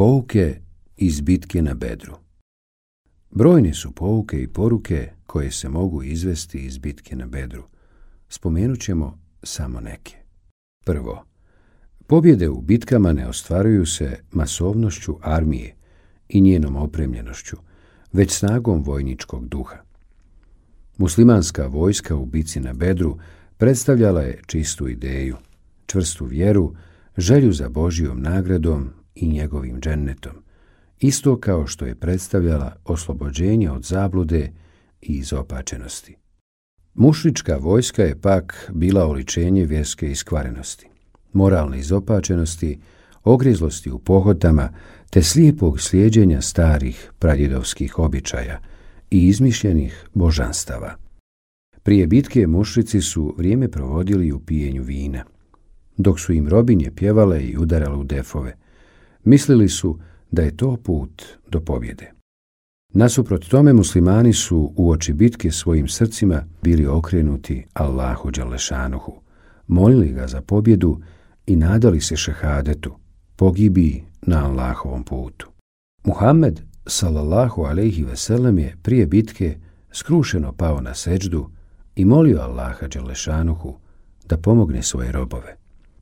Pouke iz bitke na Bedru Brojne su pouke i poruke koje se mogu izvesti iz bitke na Bedru. Spomenut ćemo samo neke. Prvo, pobjede u bitkama ne ostvaruju se masovnošću armije i njenom opremljenošću, već snagom vojničkog duha. Muslimanska vojska u bici na Bedru predstavljala je čistu ideju, čvrstu vjeru, želju za Božijom nagradom i njegovim džennetom, isto kao što je predstavljala oslobođenje od zablude i izopačenosti. Mušlička vojska je pak bila oličenje vjerske iskvarenosti, moralne izopačenosti, ogrizlosti u pohodama te slijepog slijedjenja starih pradjedovskih običaja i izmišljenih božanstava. Prije bitke mušrici su vrijeme provodili u pijenju vina. Dok su im robinje pjevale i udarale u defove, mislili su da je to put do pobjede. Nasuprot tome muslimani su u oči bitke svojim srcima bili okrenuti Allahu Đalešanuhu, molili ga za pobjedu i nadali se šehadetu, pogibi na Allahovom putu. Muhammed, sallallahu alaihi veselem, je prije bitke skrušeno pao na seđdu i molio Allaha Đalešanuhu da pomogne svoje robove.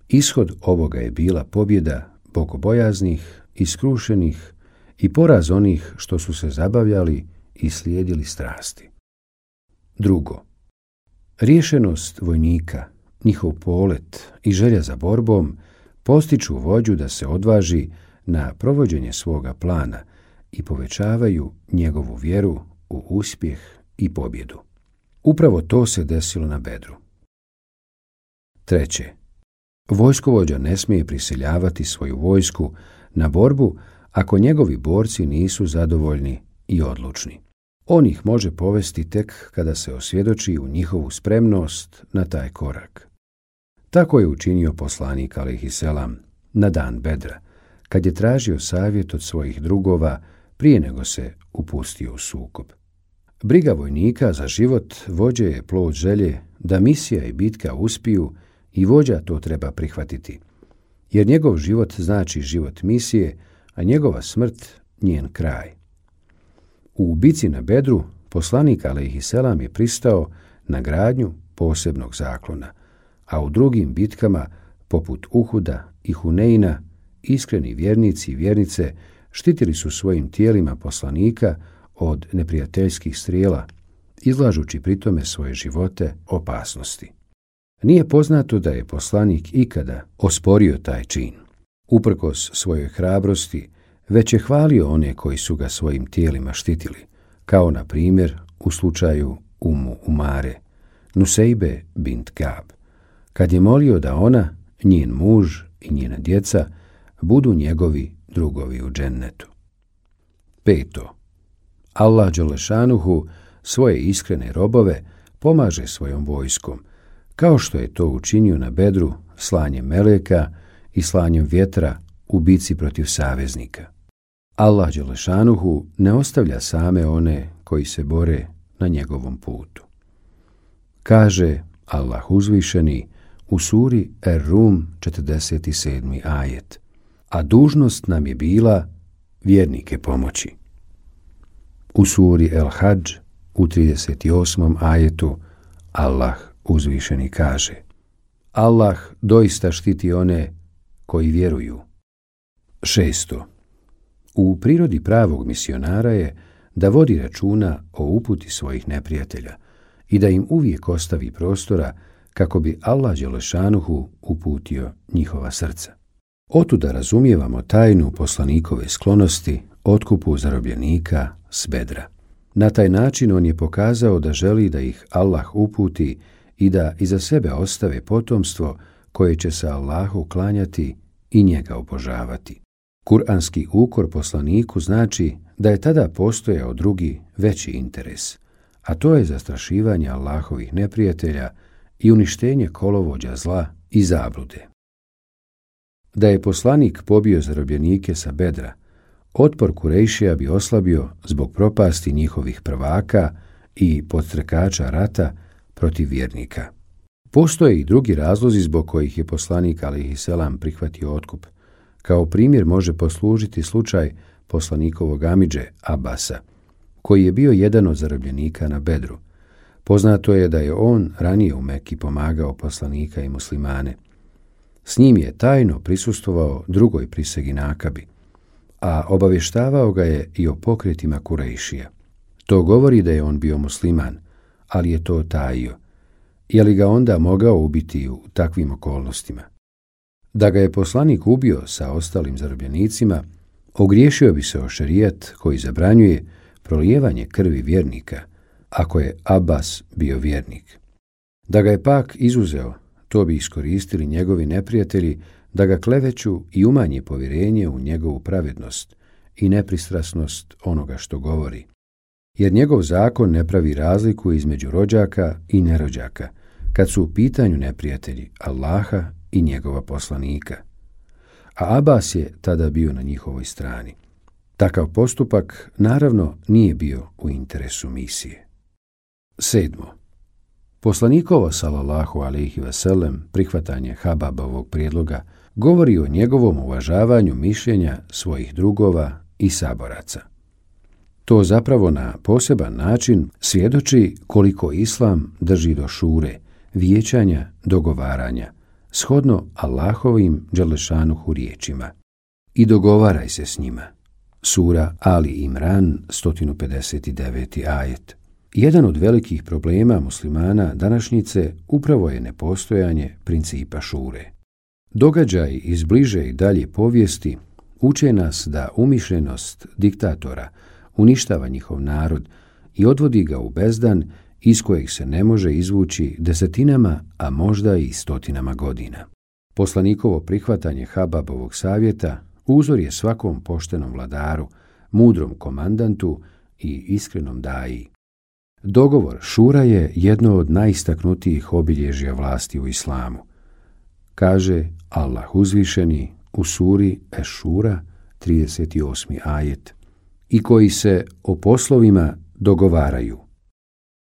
Ishod ovoga je bila pobjeda bogobojaznih iskrušenih i poraz onih što su se zabavljali i slijedili strasti. Drugo, riješenost vojnika, njihov polet i želja za borbom postiču vođu da se odvaži na provođenje svoga plana i povećavaju njegovu vjeru u uspjeh i pobjedu. Upravo to se desilo na bedru. Treće, vojskovođa ne smije prisiljavati svoju vojsku na borbu ako njegovi borci nisu zadovoljni i odlučni. On ih može povesti tek kada se osvjedoči u njihovu spremnost na taj korak. Tako je učinio poslanik Alihiselam na dan Bedra, kad je tražio savjet od svojih drugova prije nego se upustio u sukob. Briga vojnika za život vođe je plod želje da misija i bitka uspiju i vođa to treba prihvatiti, jer njegov život znači život misije, a njegova smrt njen kraj. U ubici na Bedru poslanik Aleyhisselam je pristao na gradnju posebnog zaklona, a u drugim bitkama, poput Uhuda i Huneina, iskreni vjernici i vjernice štitili su svojim tijelima poslanika od neprijateljskih strijela, izlažući pritome svoje živote opasnosti. Nije poznato da je poslanik ikada osporio taj čin. Uprkos svojoj hrabrosti, već je hvalio one koji su ga svojim tijelima štitili, kao na primjer u slučaju Umu Umare, Nusejbe bint Gab, kad je molio da ona, njen muž i njena djeca budu njegovi drugovi u džennetu. Peto. Allah Đelešanuhu svoje iskrene robove pomaže svojom vojskom, kao što je to učinio na bedru slanjem meleka i slanjem vjetra u bici protiv saveznika. Allah Đelešanuhu ne ostavlja same one koji se bore na njegovom putu. Kaže Allah uzvišeni u suri Er-Rum 47. ajet, a dužnost nam je bila vjernike pomoći. U suri El-Hadž u 38. ajetu Allah uzvišeni kaže Allah doista štiti one koji vjeruju. Šesto. U prirodi pravog misionara je da vodi računa o uputi svojih neprijatelja i da im uvijek ostavi prostora kako bi Allah Đelešanuhu uputio njihova srca. Otuda razumijevamo tajnu poslanikove sklonosti otkupu zarobljenika s bedra. Na taj način on je pokazao da želi da ih Allah uputi i da iza sebe ostave potomstvo koje će se Allahu klanjati i njega obožavati. Kur'anski ukor poslaniku znači da je tada postojao drugi veći interes, a to je zastrašivanje Allahovih neprijatelja i uništenje kolovođa zla i zablude. Da je poslanik pobio zarobljenike sa bedra, otpor Kurejšija bi oslabio zbog propasti njihovih prvaka i podstrekača rata protiv vjernika. Postoje i drugi razlozi zbog kojih je poslanik Alihi Selam prihvatio otkup, Kao primjer može poslužiti slučaj poslanikovog Amidže Abasa, koji je bio jedan od zarobljenika na Bedru. Poznato je da je on ranije u Meki pomagao poslanika i muslimane. S njim je tajno prisustovao drugoj prisegi Nakabi, a obavještavao ga je i o pokretima Kurejšija. To govori da je on bio musliman, ali je to tajio. Je li ga onda mogao ubiti u takvim okolnostima? Da ga je poslanik ubio sa ostalim zarobljenicima, ogriješio bi se o šerijat koji zabranjuje prolijevanje krvi vjernika, ako je Abbas bio vjernik. Da ga je pak izuzeo, to bi iskoristili njegovi neprijatelji da ga kleveću i umanje povjerenje u njegovu pravednost i nepristrasnost onoga što govori. Jer njegov zakon ne pravi razliku između rođaka i nerođaka, kad su u pitanju neprijatelji Allaha i njegova poslanika. A Abbas je tada bio na njihovoj strani. Takav postupak naravno nije bio u interesu misije. Sedmo. Poslanikovo, salallahu alaihi veselem, prihvatanje Hababovog prijedloga govori o njegovom uvažavanju mišljenja svojih drugova i saboraca. To zapravo na poseban način svjedoči koliko Islam drži do šure, vijećanja, dogovaranja, shodno Allahovim dželešanuhu riječima. I dogovaraj se s njima. Sura Ali Imran, 159. ajet. Jedan od velikih problema muslimana današnjice upravo je nepostojanje principa šure. Događaj iz bliže i dalje povijesti uče nas da umišljenost diktatora uništava njihov narod i odvodi ga u bezdan iz kojeg se ne može izvući desetinama, a možda i stotinama godina. Poslanikovo prihvatanje Hababovog savjeta uzor je svakom poštenom vladaru, mudrom komandantu i iskrenom daji. Dogovor šura je jedno od najistaknutijih obilježja vlasti u islamu. Kaže Allah uzvišeni u suri Ešura 38. ajet i koji se o poslovima dogovaraju.